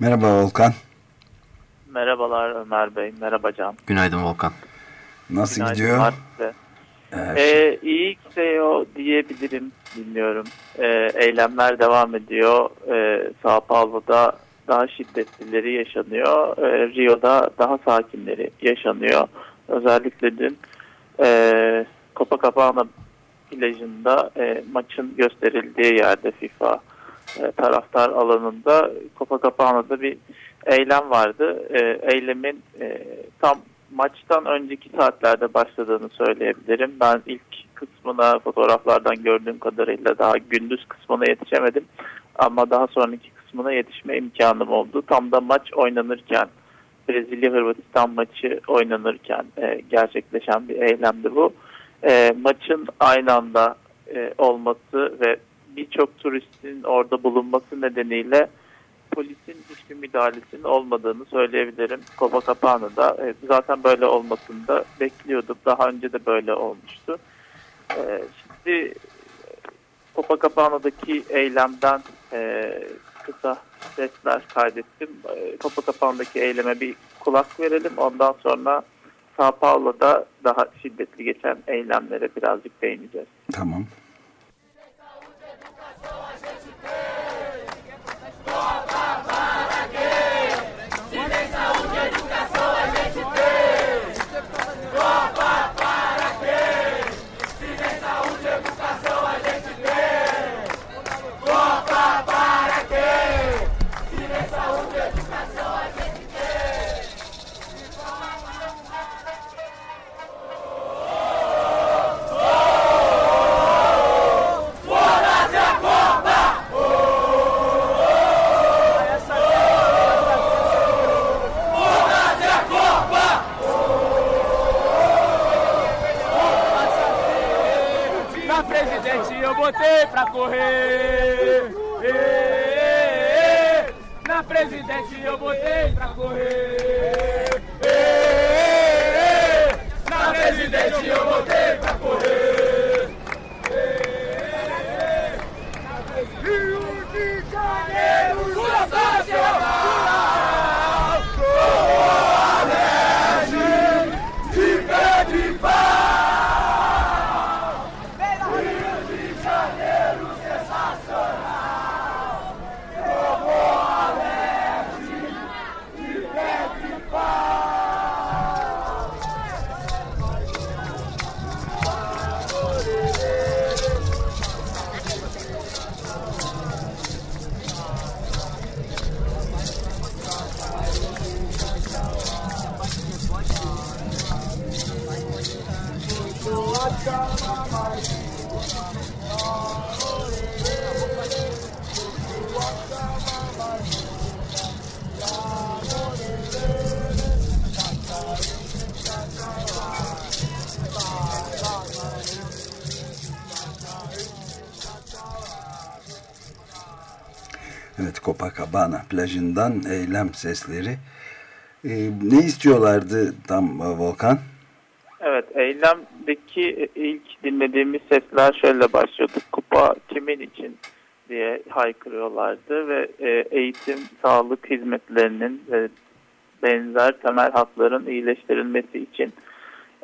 Merhaba Volkan. Merhabalar Ömer Bey, merhaba Can. Günaydın Volkan. Nasıl Günaydın gidiyor? Evet. Ee, iyi gidiyor diyebilirim, bilmiyorum. Ee, eylemler devam ediyor. Ee, Sao Paulo'da daha şiddetlileri yaşanıyor. Ee, Rio'da daha sakinleri yaşanıyor. Özellikle dün e, Copacabana plajında e, maçın gösterildiği yerde FIFA e, taraftar alanında Copacabana'da bir eylem vardı. E, eylemin e, tam maçtan önceki saatlerde başladığını söyleyebilirim. Ben ilk kısmına fotoğraflardan gördüğüm kadarıyla daha gündüz kısmına yetişemedim. Ama daha sonraki kısmına yetişme imkanım oldu. Tam da maç oynanırken Brezilya-Hırvatistan maçı oynanırken gerçekleşen bir eylemdi bu. Maçın aynı anda olması ve birçok turistin orada bulunması nedeniyle polisin hiçbir müdahalesinin olmadığını söyleyebilirim. Copacabana'da e, zaten böyle olmasını da bekliyorduk. Daha önce de böyle olmuştu. E, şimdi Copacabana'daki eylemden e, kısa sesler kaydettim. E, Copacabana'daki eyleme bir kulak verelim. Ondan sonra Sao Paulo'da daha şiddetli geçen eylemlere birazcık değineceğiz. Tamam. Evet Copacabana plajından eylem sesleri. Ee, ne istiyorlardı tam e, Volkan? Evet eylemdeki ilk dinlediğimiz sesler şöyle başlıyordu. Kupa kimin için diye haykırıyorlardı ve e, eğitim, sağlık hizmetlerinin ve benzer temel hakların iyileştirilmesi için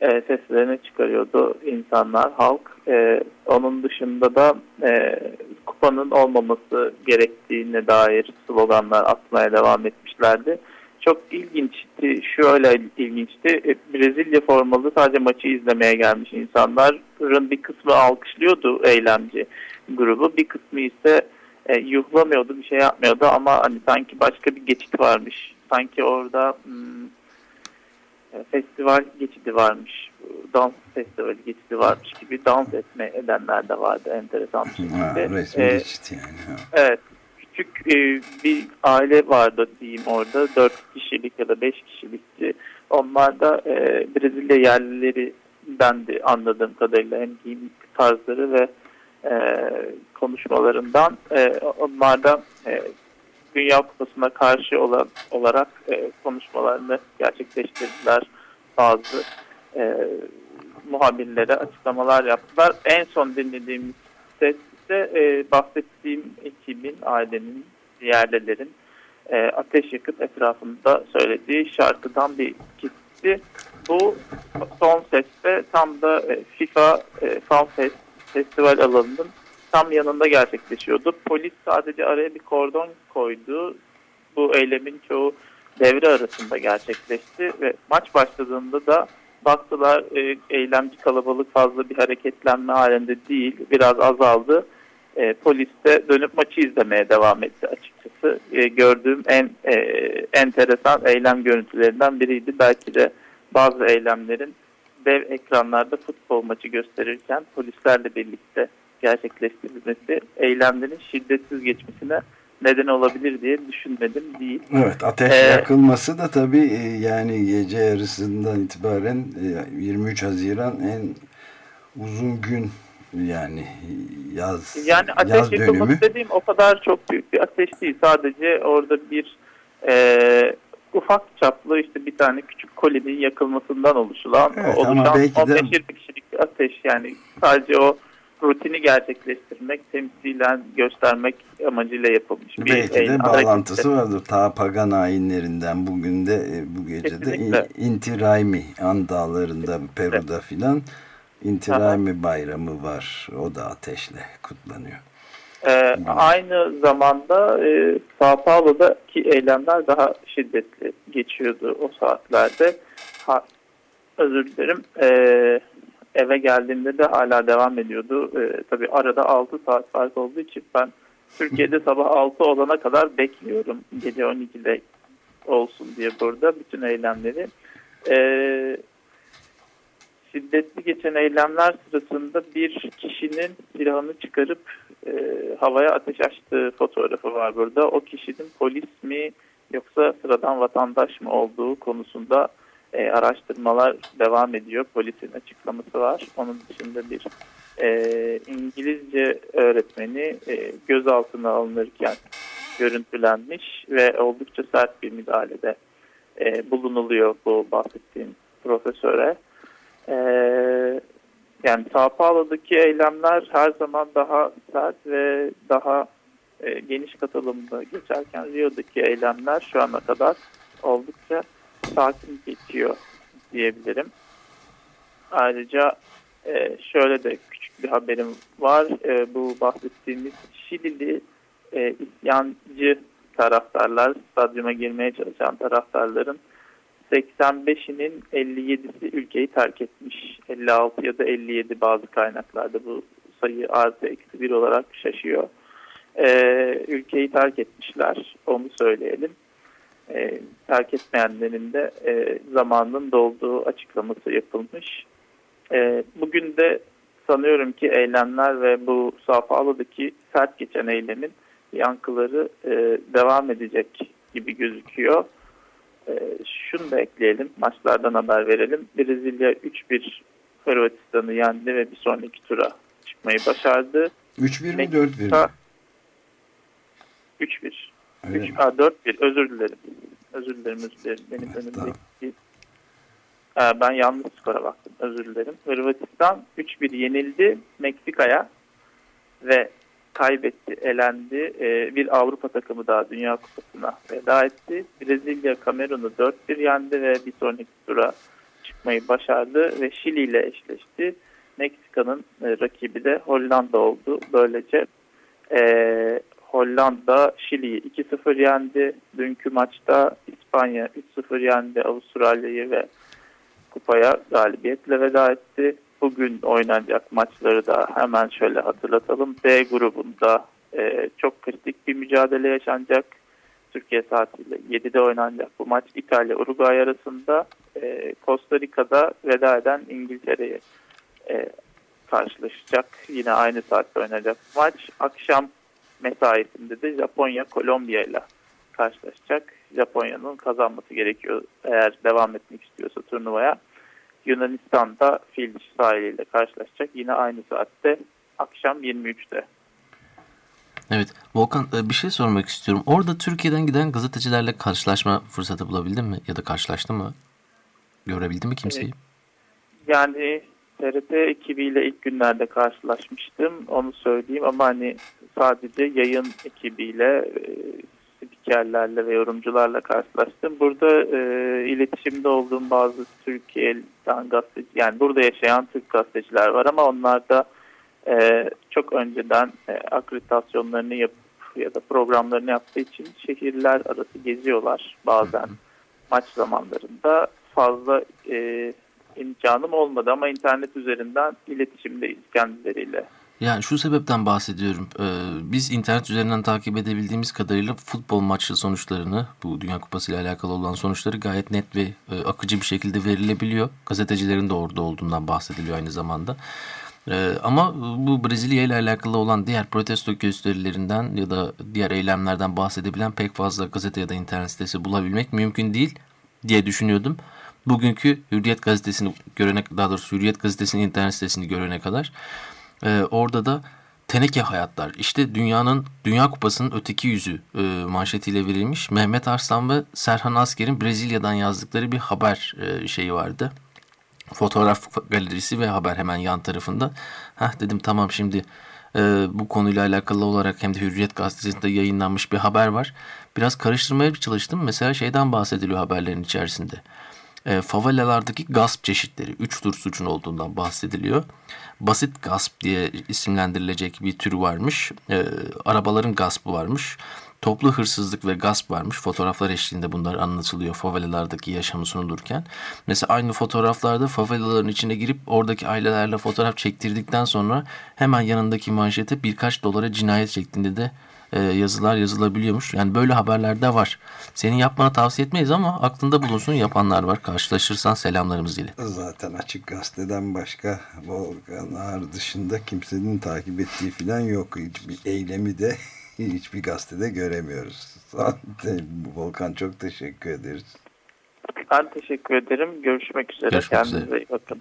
e, seslerini çıkarıyordu insanlar, halk. E, onun dışında da e, kupanın olmaması gerektiğine dair sloganlar atmaya devam etmişlerdi. Çok ilginçti, şöyle ilginçti. E, Brezilya formalı sadece maçı izlemeye gelmiş insanların bir kısmı alkışlıyordu eylemci grubu. Bir kısmı ise e, yuhlamıyordu, bir şey yapmıyordu ama hani sanki başka bir geçit varmış. Sanki orada hmm, festival geçidi varmış. Dans festivali geçidi varmış gibi dans etme edenler de vardı enteresan bir şekilde. Ha, resmi ee, geçit yani. Ha. Evet. küçük e, bir aile vardı diyeyim orada. Dört kişilik ya da beş kişilikti. Onlar da e, Brezilya yerlilerinden de anladığım kadarıyla hem giyim tarzları ve e, konuşmalarından e, onlar da e, Dünya Kupası'na karşı olan, olarak e, konuşmalarını gerçekleştirdiler. Bazı e, muhabirlere açıklamalar yaptılar. En son dinlediğimiz ses ise e, bahsettiğim ekibin, ailenin, yerlilerin e, ateş yakıp etrafında söylediği şarkıdan bir kesti. Bu son seste tam da e, FIFA e, Fan Fest festival alanının tam yanında gerçekleşiyordu. Polis sadece araya bir kordon koydu. Bu eylemin çoğu devre arasında gerçekleşti ve maç başladığında da baktılar e, eylemci kalabalık fazla bir hareketlenme halinde değil. Biraz azaldı. E, polis de dönüp maçı izlemeye devam etti açıkçası. E, gördüğüm en e, enteresan eylem görüntülerinden biriydi. Belki de bazı eylemlerin dev ekranlarda futbol maçı gösterirken polislerle birlikte gerçekleştirilmesi eylemlerin şiddetsiz geçmesine neden olabilir diye düşünmedim değil. Evet ateş ee, yakılması da tabii e, yani gece yarısından itibaren 23 e, Haziran en uzun gün yani yaz Yani ateş yaz yakılması dönümü. dediğim o kadar çok büyük bir ateş değil. Sadece orada bir e, ufak çaplı işte bir tane küçük kolinin yakılmasından oluşulan evet, oluşan 15-20 kişilik ateş yani sadece o rutini gerçekleştirmek, temsilen göstermek amacıyla yapılmış bir Belki de bağlantısı vardır. Ta pagan ayinlerinden bugün de e, bu gece de Inti Raymi An dağlarında Peru'da filan Inti Raymi bayramı var. O da ateşle kutlanıyor. Ee, aynı zamanda e, Sao Paulo'daki eylemler daha şiddetli geçiyordu o saatlerde. Ha, özür dilerim. Ee, eve geldiğimde de hala devam ediyordu. Ee, tabii arada 6 saat fark olduğu için ben Türkiye'de sabah 6 olana kadar bekliyorum. Gece 12'de olsun diye burada bütün eylemleri. Ee, şiddetli geçen eylemler sırasında bir kişinin silahını çıkarıp e, havaya ateş açtığı fotoğrafı var burada. O kişinin polis mi yoksa sıradan vatandaş mı olduğu konusunda e, araştırmalar devam ediyor. Polisin açıklaması var. Onun dışında bir e, İngilizce öğretmeni e, gözaltına alınırken görüntülenmiş ve oldukça sert bir müdahalede e, bulunuluyor bu bahsettiğim profesöre. E, yani Sao Paulo'daki eylemler her zaman daha sert ve daha e, geniş katılımda geçerken Rio'daki eylemler şu ana kadar oldukça sakin geçiyor diyebilirim. Ayrıca e, şöyle de küçük bir haberim var. E, bu bahsettiğimiz Şilili e, isyancı taraftarlar, stadyuma girmeye çalışan taraftarların 85'inin 57'si ülkeyi terk etmiş. 56 ya da 57 bazı kaynaklarda bu sayı artı eksi bir olarak şaşıyor. Ee, ülkeyi terk etmişler. Onu söyleyelim. Ee, terk etmeyenlerin de e, zamanının dolduğu açıklaması yapılmış. Ee, bugün de sanıyorum ki eylemler ve bu Sao Paulo'daki sert geçen eylemin yankıları e, devam edecek gibi gözüküyor. E, şunu da ekleyelim. Maçlardan haber verelim. Brezilya 3-1 Hırvatistan'ı yendi ve bir sonraki tura çıkmayı başardı. 3-1 mi 4-1 mi? 3-1. 4-1 özür dilerim. Özür dilerim özür dilerim. Benim evet, önümdeki tamam. ben yanlış skora baktım. Özür dilerim. Hırvatistan 3-1 yenildi Meksika'ya ve kaybetti, elendi. E, bir Avrupa takımı daha Dünya Kupası'na veda etti. Brezilya Kamerun'u 4-1 yendi ve bir sonraki tura çıkmayı başardı ve Şili ile eşleşti. Meksika'nın e, rakibi de Hollanda oldu. Böylece e, Hollanda Şili'yi 2-0 yendi. Dünkü maçta İspanya 3-0 yendi Avustralya'yı ve kupaya galibiyetle veda etti bugün oynanacak maçları da hemen şöyle hatırlatalım. B grubunda e, çok kritik bir mücadele yaşanacak. Türkiye saatiyle 7'de oynanacak bu maç İtalya Uruguay arasında e, Costa Rica'da veda eden İngiltere'ye e, karşılaşacak. Yine aynı saatte oynanacak maç. Akşam mesaisinde de Japonya Kolombiya ile karşılaşacak. Japonya'nın kazanması gerekiyor eğer devam etmek istiyorsa turnuvaya. Yunanistan'da Fil sahiliyle karşılaşacak. Yine aynı saatte akşam 23'te. Evet. Volkan e, bir şey sormak istiyorum. Orada Türkiye'den giden gazetecilerle karşılaşma fırsatı bulabildin mi? Ya da karşılaştın mı? Görebildin mi kimseyi? Yani TRT ekibiyle ilk günlerde karşılaşmıştım. Onu söyleyeyim ama hani sadece yayın ekibiyle e, spikerlerle ve yorumcularla karşılaştım. Burada e, iletişimde olduğum bazı Türkiye'den gazeteci yani burada yaşayan Türk gazeteciler var ama onlar da e, çok önceden e, akreditasyonlarını yapıp ya da programlarını yaptığı için şehirler arası geziyorlar bazen maç zamanlarında fazla e, imkanım olmadı ama internet üzerinden iletişimdeyiz kendileriyle. Yani şu sebepten bahsediyorum. Ee, biz internet üzerinden takip edebildiğimiz kadarıyla futbol maçı sonuçlarını, bu Dünya Kupası ile alakalı olan sonuçları gayet net ve e, akıcı bir şekilde verilebiliyor. Gazetecilerin de orada olduğundan bahsediliyor aynı zamanda. Ee, ama bu Brezilya ile alakalı olan diğer protesto gösterilerinden ya da diğer eylemlerden bahsedebilen pek fazla gazete ya da internet sitesi bulabilmek mümkün değil diye düşünüyordum. Bugünkü Hürriyet gazetesini görene daha doğrusu Hürriyet gazetesinin internet sitesini görene kadar e, orada da teneke hayatlar işte dünyanın Dünya Kupası'nın öteki yüzü e, manşetiyle verilmiş Mehmet Arslan ve Serhan Asker'in Brezilya'dan yazdıkları bir haber e, şeyi vardı fotoğraf galerisi ve haber hemen yan tarafında. Heh dedim tamam şimdi e, bu konuyla alakalı olarak hem de Hürriyet gazetesinde yayınlanmış bir haber var. Biraz karıştırmaya çalıştım. Mesela şeyden bahsediliyor haberlerin içerisinde. E, favelalardaki gasp çeşitleri, üç tür suçun olduğundan bahsediliyor. Basit gasp diye isimlendirilecek bir tür varmış. E, arabaların gaspı varmış. Toplu hırsızlık ve gasp varmış. Fotoğraflar eşliğinde bunlar anlatılıyor favelalardaki yaşamı sunulurken. Mesela aynı fotoğraflarda favelaların içine girip oradaki ailelerle fotoğraf çektirdikten sonra hemen yanındaki manşete birkaç dolara cinayet şeklinde de e, yazılar yazılabiliyormuş. Yani böyle haberler de var. Senin yapmana tavsiye etmeyiz ama aklında bulunsun yapanlar var. Karşılaşırsan selamlarımız ile. Zaten açık gazeteden başka Volkan Ağır dışında kimsenin takip ettiği falan yok. Hiçbir eylemi de hiçbir gazetede göremiyoruz. Volkan çok teşekkür ederiz. Ben teşekkür ederim. Görüşmek üzere. Görüşmek Kendinize üzere. iyi bakın.